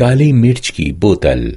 काली मिर्च की बोतल।